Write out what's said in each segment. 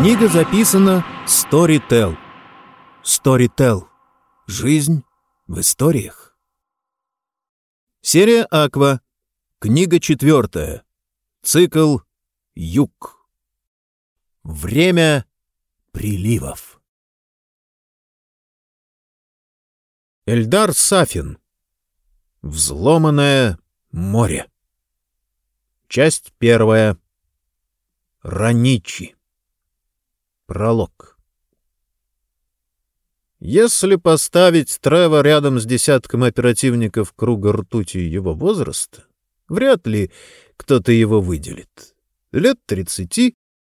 Книга записана Storytel. Storytel. Жизнь в историях. Серия Аква. Книга четвертая. Цикл Юг. Время приливов. Эльдар Сафин. Взломанное море. Часть первая. Раничи. Пролог. Если поставить Трева рядом с десятком оперативников круга ртути его возраста, вряд ли кто-то его выделит. Лет тридцати,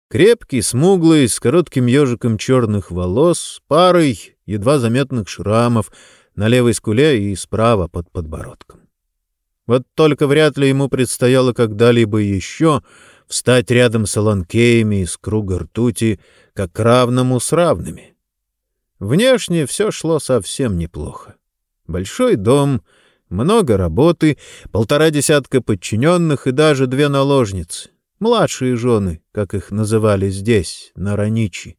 крепкий, смуглый, с коротким ежиком черных волос, парой едва заметных шрамов на левой скуле и справа под подбородком. Вот только вряд ли ему предстояло когда-либо еще встать рядом с Аланкеями из круга ртути, как равному с равными. Внешне все шло совсем неплохо. Большой дом, много работы, полтора десятка подчиненных и даже две наложницы. Младшие жены, как их называли здесь, на Раничи,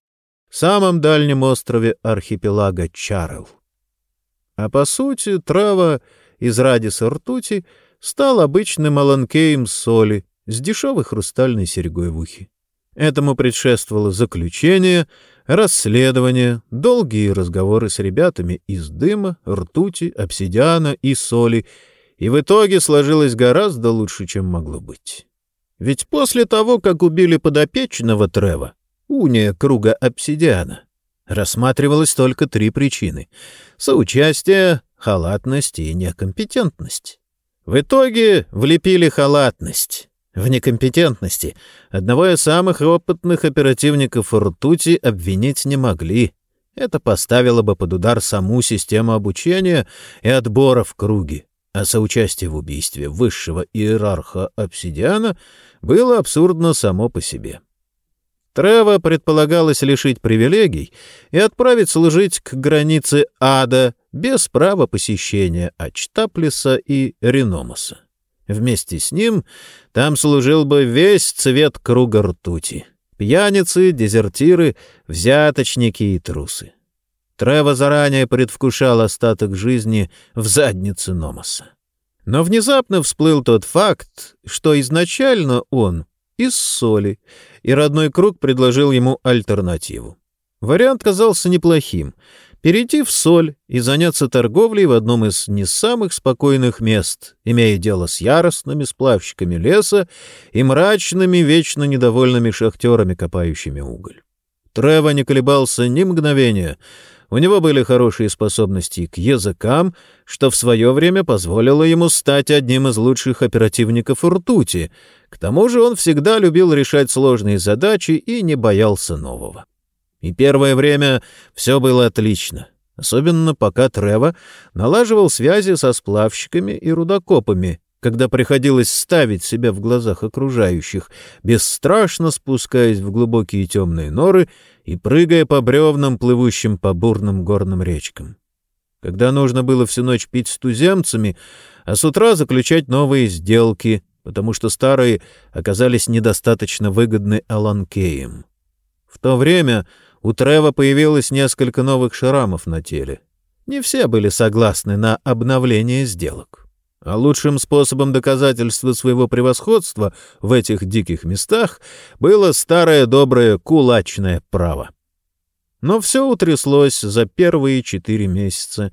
самом дальнем острове архипелага Чарл. А по сути, трава из радиса ртути стал обычным аланкеем соли, с дешевой хрустальной серьгой в ухе. Этому предшествовало заключение, расследование, долгие разговоры с ребятами из дыма, ртути, обсидиана и соли, и в итоге сложилось гораздо лучше, чем могло быть. Ведь после того, как убили подопечного Трева, уния круга обсидиана, рассматривалось только три причины — соучастие, халатность и некомпетентность. В итоге влепили халатность в некомпетентности одного из самых опытных оперативников ртути обвинить не могли. Это поставило бы под удар саму систему обучения и отбора в круге, а соучастие в убийстве высшего иерарха обсидиана было абсурдно само по себе. Трева предполагалось лишить привилегий и отправить служить к границе ада без права посещения Ачтаплиса и Реномаса. Вместе с ним там служил бы весь цвет круга ртути. Пьяницы, дезертиры, взяточники и трусы. Трево заранее предвкушал остаток жизни в заднице Номоса. Но внезапно всплыл тот факт, что изначально он из соли, и родной круг предложил ему альтернативу. Вариант казался неплохим — перейти в соль и заняться торговлей в одном из не самых спокойных мест, имея дело с яростными сплавщиками леса и мрачными, вечно недовольными шахтерами, копающими уголь. Трево не колебался ни мгновения. У него были хорошие способности к языкам, что в свое время позволило ему стать одним из лучших оперативников ртути. К тому же он всегда любил решать сложные задачи и не боялся нового. И первое время все было отлично, особенно пока Трево налаживал связи со сплавщиками и рудокопами, когда приходилось ставить себя в глазах окружающих, бесстрашно спускаясь в глубокие темные норы и прыгая по бревнам, плывущим по бурным горным речкам. Когда нужно было всю ночь пить с туземцами, а с утра заключать новые сделки, потому что старые оказались недостаточно выгодны Аланкеем. В то время у Трева появилось несколько новых шрамов на теле. Не все были согласны на обновление сделок. А лучшим способом доказательства своего превосходства в этих диких местах было старое доброе кулачное право. Но все утряслось за первые четыре месяца.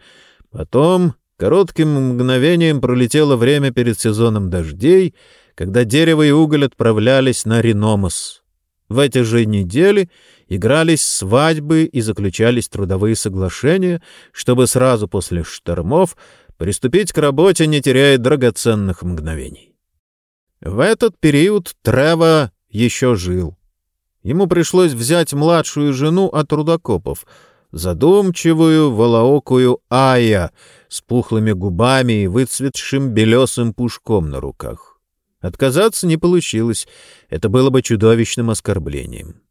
Потом коротким мгновением пролетело время перед сезоном дождей, когда дерево и уголь отправлялись на Реномас. В эти же недели игрались свадьбы и заключались трудовые соглашения, чтобы сразу после штормов приступить к работе, не теряя драгоценных мгновений. В этот период Трева еще жил. Ему пришлось взять младшую жену от трудокопов, задумчивую, волоокую Ая с пухлыми губами и выцветшим белесым пушком на руках. Отказаться не получилось, это было бы чудовищным оскорблением.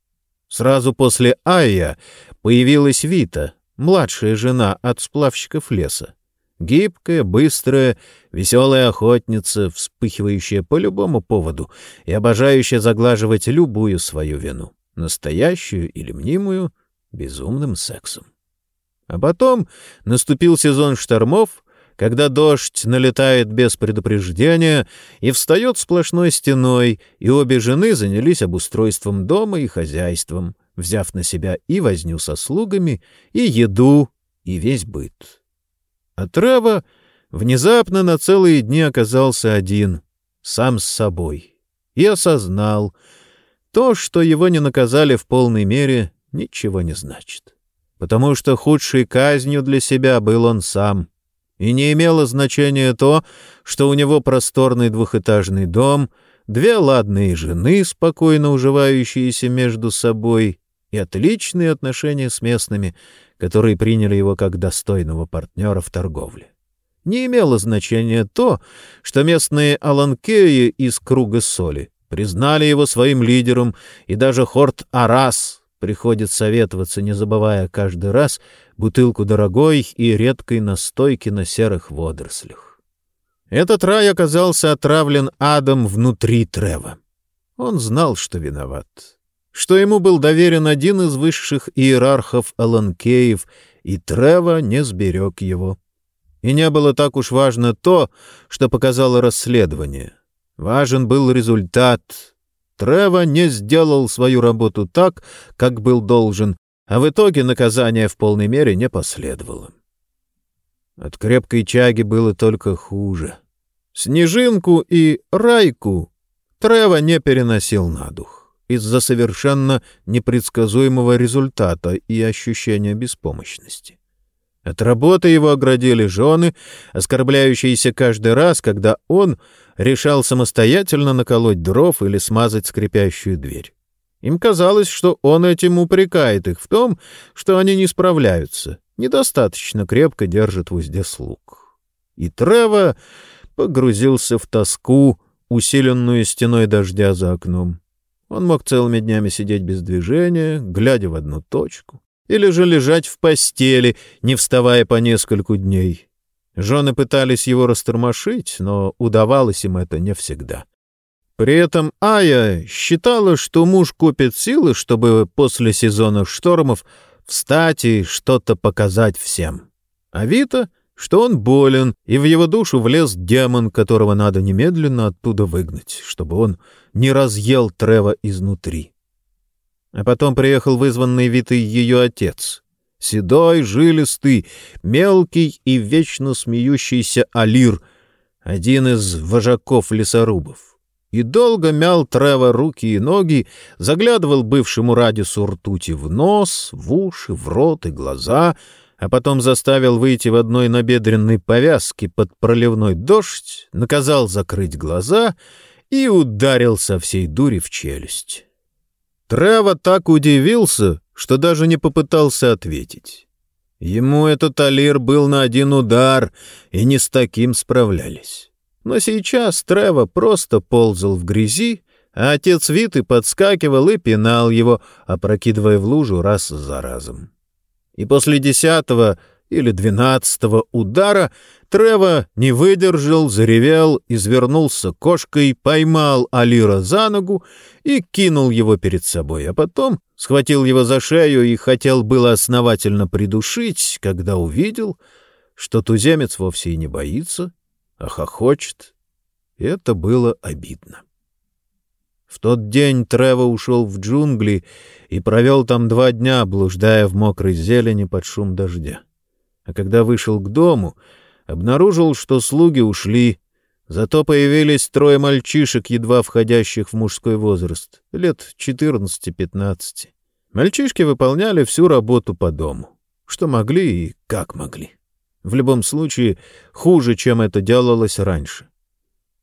Сразу после Айя появилась Вита, младшая жена от сплавщиков леса. Гибкая, быстрая, веселая охотница, вспыхивающая по любому поводу и обожающая заглаживать любую свою вину. настоящую или мнимую, безумным сексом. А потом наступил сезон штормов, когда дождь налетает без предупреждения и встает сплошной стеной, и обе жены занялись обустройством дома и хозяйством, взяв на себя и возню со слугами, и еду, и весь быт. А Трева внезапно на целые дни оказался один, сам с собой, и осознал, то, что его не наказали в полной мере, ничего не значит потому что худшей казнью для себя был он сам. И не имело значения то, что у него просторный двухэтажный дом, две ладные жены, спокойно уживающиеся между собой, и отличные отношения с местными, которые приняли его как достойного партнера в торговле. Не имело значения то, что местные аланкеи из круга соли признали его своим лидером, и даже Хорт Арас, Приходит советоваться, не забывая каждый раз бутылку дорогой и редкой настойки на серых водорослях. Этот рай оказался отравлен адом внутри Трева. Он знал, что виноват, что ему был доверен один из высших иерархов Аланкеев, и Трева не сберег его. И не было так уж важно то, что показало расследование. Важен был результат, Трево не сделал свою работу так, как был должен, а в итоге наказание в полной мере не последовало. От крепкой чаги было только хуже. Снежинку и Райку Трево не переносил на дух из-за совершенно непредсказуемого результата и ощущения беспомощности. От работы его оградили жены, оскорбляющиеся каждый раз, когда он решал самостоятельно наколоть дров или смазать скрипящую дверь. Им казалось, что он этим упрекает их в том, что они не справляются, недостаточно крепко держат в узде слуг. И Трево погрузился в тоску, усиленную стеной дождя за окном. Он мог целыми днями сидеть без движения, глядя в одну точку, или же лежать в постели, не вставая по нескольку дней. Жены пытались его растормошить, но удавалось им это не всегда. При этом Ая считала, что муж копит силы, чтобы после сезона штормов встать и что-то показать всем. А Вита, что он болен, и в его душу влез демон, которого надо немедленно оттуда выгнать, чтобы он не разъел Трева изнутри. А потом приехал вызванный Витой ее отец. Седой, жилистый, мелкий и вечно смеющийся Алир, один из вожаков лесорубов. И долго мял Трева руки и ноги, заглядывал бывшему Радису ртути в нос, в уши, в рот и глаза, а потом заставил выйти в одной набедренной повязке под проливной дождь, наказал закрыть глаза и ударил со всей дури в челюсть. Трево так удивился, что даже не попытался ответить. Ему этот Алир был на один удар, и не с таким справлялись. Но сейчас Трево просто ползал в грязи, а отец Виты подскакивал и пинал его, опрокидывая в лужу раз за разом. И после десятого или двенадцатого удара Трево не выдержал, заревел, извернулся кошкой, поймал Алира за ногу и кинул его перед собой, а потом схватил его за шею и хотел было основательно придушить, когда увидел, что туземец вовсе и не боится, а хохочет. Это было обидно. В тот день Трево ушел в джунгли и провел там два дня, блуждая в мокрой зелени под шум дождя. А когда вышел к дому, обнаружил, что слуги ушли, зато появились трое мальчишек, едва входящих в мужской возраст, лет 14-15. Мальчишки выполняли всю работу по дому, что могли и как могли. В любом случае, хуже, чем это делалось раньше.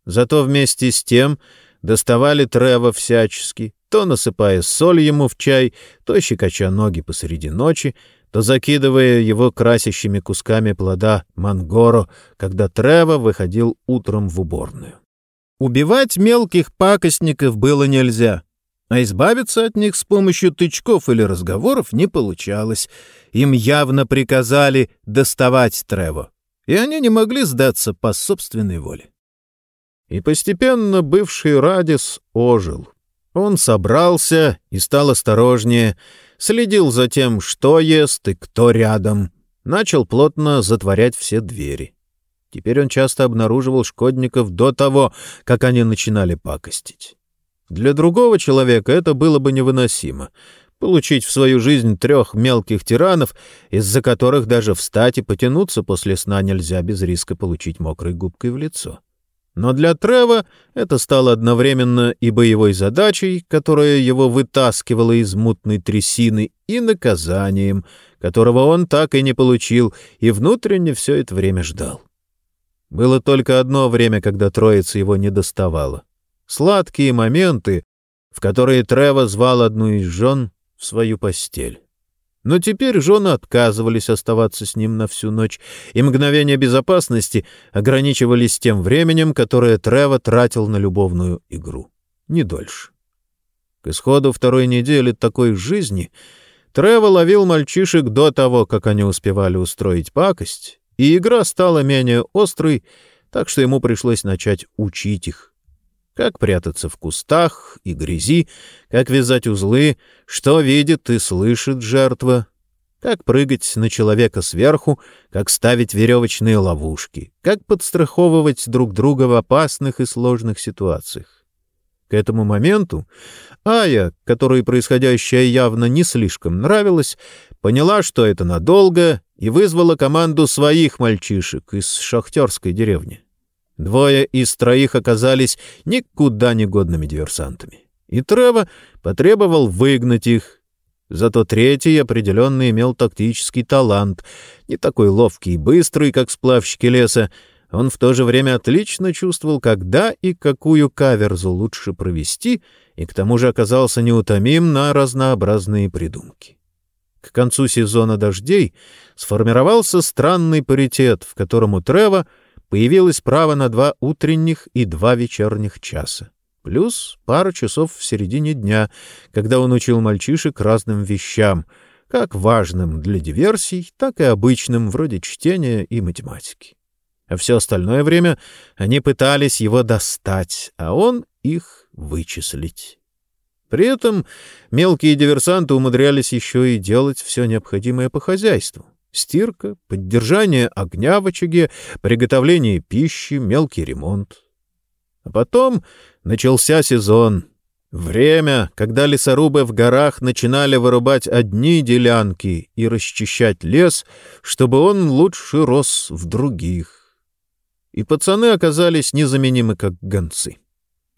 Зато вместе с тем доставали Трева всячески, то насыпая соль ему в чай, то щекоча ноги посреди ночи, то закидывая его красящими кусками плода мангоро, когда Трево выходил утром в уборную. Убивать мелких пакостников было нельзя, а избавиться от них с помощью тычков или разговоров не получалось. Им явно приказали доставать Трево, и они не могли сдаться по собственной воле. И постепенно бывший Радис ожил. Он собрался и стал осторожнее, следил за тем, что ест и кто рядом, начал плотно затворять все двери. Теперь он часто обнаруживал шкодников до того, как они начинали пакостить. Для другого человека это было бы невыносимо — получить в свою жизнь трех мелких тиранов, из-за которых даже встать и потянуться после сна нельзя без риска получить мокрой губкой в лицо. Но для Трева это стало одновременно и боевой задачей, которая его вытаскивала из мутной трясины, и наказанием, которого он так и не получил, и внутренне все это время ждал. Было только одно время, когда троица его не доставала. Сладкие моменты, в которые Трева звал одну из жен в свою постель. Но теперь жены отказывались оставаться с ним на всю ночь, и мгновения безопасности ограничивались тем временем, которое Трево тратил на любовную игру. Не дольше. К исходу второй недели такой жизни Трево ловил мальчишек до того, как они успевали устроить пакость, и игра стала менее острой, так что ему пришлось начать учить их как прятаться в кустах и грязи, как вязать узлы, что видит и слышит жертва, как прыгать на человека сверху, как ставить веревочные ловушки, как подстраховывать друг друга в опасных и сложных ситуациях. К этому моменту Ая, которой происходящее явно не слишком нравилось, поняла, что это надолго, и вызвала команду своих мальчишек из шахтерской деревни. Двое из троих оказались никуда не годными диверсантами. И Трево потребовал выгнать их. Зато третий определенно имел тактический талант. Не такой ловкий и быстрый, как сплавщики леса. Он в то же время отлично чувствовал, когда и какую каверзу лучше провести, и к тому же оказался неутомим на разнообразные придумки. К концу сезона дождей сформировался странный паритет, в котором у Трева — появилось право на два утренних и два вечерних часа. Плюс пара часов в середине дня, когда он учил мальчишек разным вещам, как важным для диверсий, так и обычным, вроде чтения и математики. А все остальное время они пытались его достать, а он их вычислить. При этом мелкие диверсанты умудрялись еще и делать все необходимое по хозяйству. Стирка, поддержание огня в очаге, приготовление пищи, мелкий ремонт. А потом начался сезон. Время, когда лесорубы в горах начинали вырубать одни делянки и расчищать лес, чтобы он лучше рос в других. И пацаны оказались незаменимы как гонцы.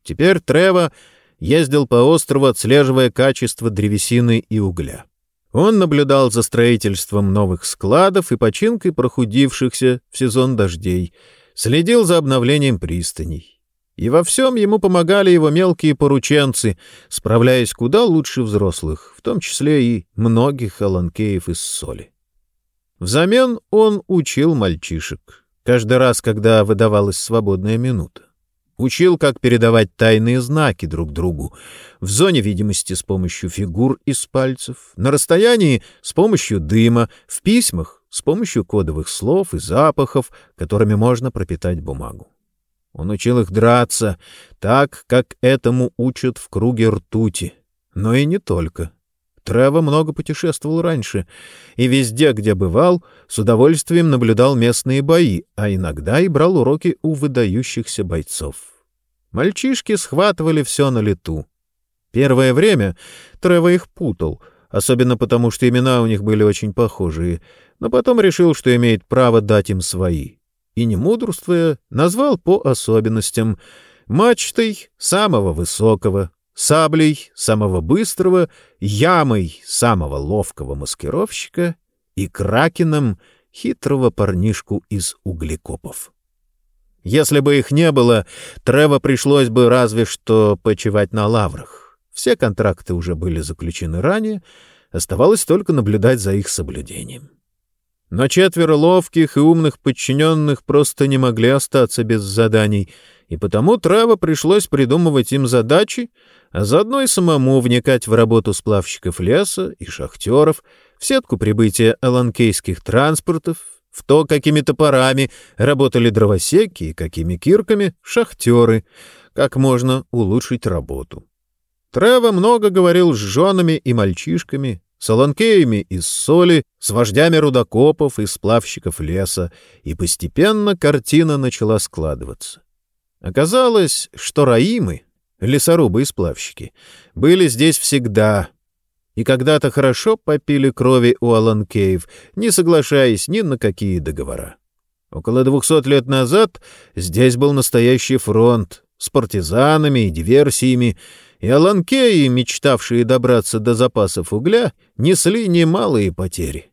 Теперь Трево ездил по острову, отслеживая качество древесины и угля. Он наблюдал за строительством новых складов и починкой прохудившихся в сезон дождей, следил за обновлением пристаней. И во всем ему помогали его мелкие порученцы, справляясь куда лучше взрослых, в том числе и многих аланкеев из соли. Взамен он учил мальчишек, каждый раз, когда выдавалась свободная минута. Учил, как передавать тайные знаки друг другу. В зоне видимости с помощью фигур из пальцев, на расстоянии с помощью дыма, в письмах с помощью кодовых слов и запахов, которыми можно пропитать бумагу. Он учил их драться так, как этому учат в круге ртути. Но и не только. Трево много путешествовал раньше, и везде, где бывал, с удовольствием наблюдал местные бои, а иногда и брал уроки у выдающихся бойцов. Мальчишки схватывали все на лету. Первое время Трево их путал, особенно потому, что имена у них были очень похожие, но потом решил, что имеет право дать им свои. И, не мудрствуя, назвал по особенностям — мачтой самого высокого, саблей самого быстрого, ямой самого ловкого маскировщика и кракеном хитрого парнишку из углекопов. Если бы их не было, Трево пришлось бы разве что почивать на лаврах. Все контракты уже были заключены ранее, оставалось только наблюдать за их соблюдением. Но четверо ловких и умных подчиненных просто не могли остаться без заданий, и потому Трево пришлось придумывать им задачи, а заодно и самому вникать в работу сплавщиков леса и шахтеров, в сетку прибытия аланкейских транспортов, в то, какими топорами работали дровосеки и какими кирками — шахтеры, как можно улучшить работу. Трево много говорил с женами и мальчишками, с аланкеями из соли, с вождями рудокопов и сплавщиков леса, и постепенно картина начала складываться. Оказалось, что раимы, лесорубы и сплавщики, были здесь всегда, и когда-то хорошо попили крови у аланкеев, не соглашаясь ни на какие договора. Около двухсот лет назад здесь был настоящий фронт с партизанами и диверсиями, и аланкеи, мечтавшие добраться до запасов угля, несли немалые потери.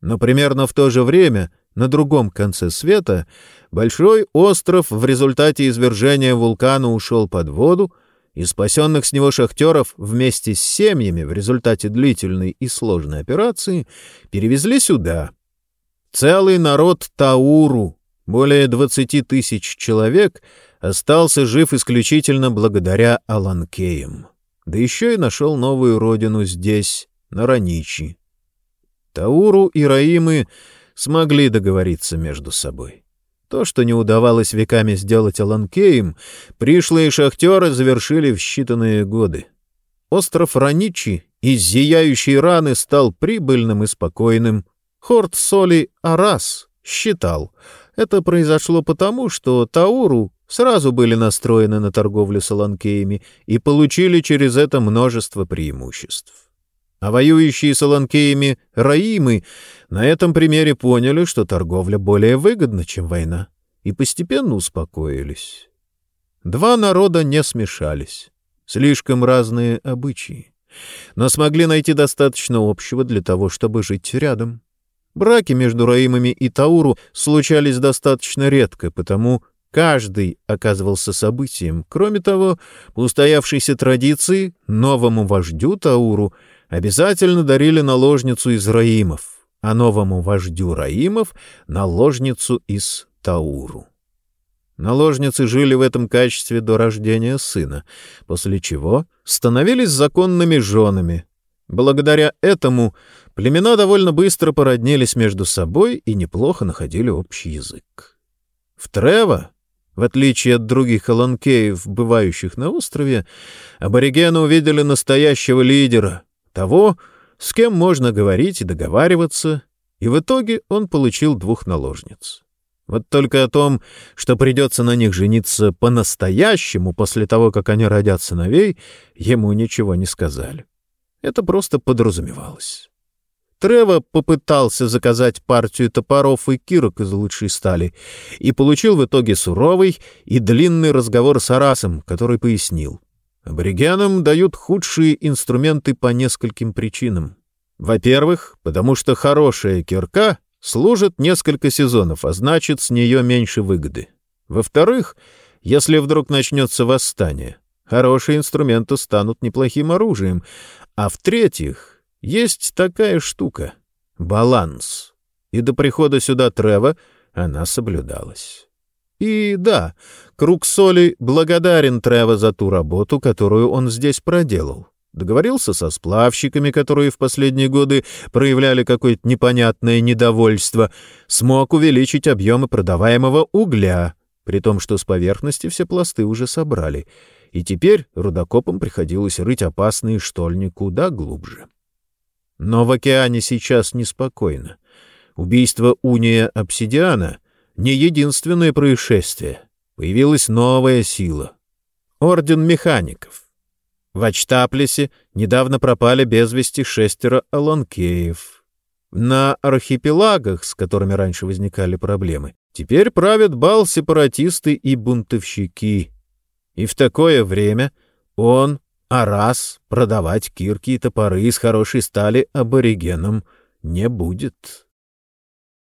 Но примерно в то же время, на другом конце света, большой остров в результате извержения вулкана ушел под воду, и спасенных с него шахтеров вместе с семьями в результате длительной и сложной операции перевезли сюда. Целый народ Тауру, более 20 тысяч человек — остался жив исключительно благодаря Аланкеям. Да еще и нашел новую родину здесь, на Раничи. Тауру и Раимы смогли договориться между собой. То, что не удавалось веками сделать Аланкеем, пришлые шахтеры завершили в считанные годы. Остров Раничи из зияющей раны стал прибыльным и спокойным. Хорт соли Арас считал. Это произошло потому, что Тауру сразу были настроены на торговлю с Аланкеями и получили через это множество преимуществ. А воюющие с Аланкеями Раимы на этом примере поняли, что торговля более выгодна, чем война, и постепенно успокоились. Два народа не смешались, слишком разные обычаи, но смогли найти достаточно общего для того, чтобы жить рядом. Браки между Раимами и Тауру случались достаточно редко, потому Каждый оказывался событием. Кроме того, по устоявшейся традиции новому вождю Тауру обязательно дарили наложницу из Раимов, а новому вождю Раимов — наложницу из Тауру. Наложницы жили в этом качестве до рождения сына, после чего становились законными женами. Благодаря этому племена довольно быстро породнились между собой и неплохо находили общий язык. В Трево в отличие от других аланкеев, бывающих на острове, аборигены увидели настоящего лидера, того, с кем можно говорить и договариваться, и в итоге он получил двух наложниц. Вот только о том, что придется на них жениться по-настоящему после того, как они родят сыновей, ему ничего не сказали. Это просто подразумевалось. Трево попытался заказать партию топоров и кирок из лучшей стали и получил в итоге суровый и длинный разговор с Арасом, который пояснил. Аборигенам дают худшие инструменты по нескольким причинам. Во-первых, потому что хорошая кирка служит несколько сезонов, а значит, с нее меньше выгоды. Во-вторых, если вдруг начнется восстание, хорошие инструменты станут неплохим оружием. А в-третьих, есть такая штука — баланс. И до прихода сюда Трева она соблюдалась. И да, Круг Соли благодарен Трева за ту работу, которую он здесь проделал. Договорился со сплавщиками, которые в последние годы проявляли какое-то непонятное недовольство, смог увеличить объемы продаваемого угля, при том, что с поверхности все пласты уже собрали, и теперь рудокопам приходилось рыть опасные штольни куда глубже. Но в океане сейчас неспокойно. Убийство уния обсидиана — не единственное происшествие. Появилась новая сила — Орден Механиков. В Ачтаплесе недавно пропали без вести шестеро аланкеев. На архипелагах, с которыми раньше возникали проблемы, теперь правят бал сепаратисты и бунтовщики. И в такое время он а раз продавать кирки и топоры из хорошей стали аборигенам не будет.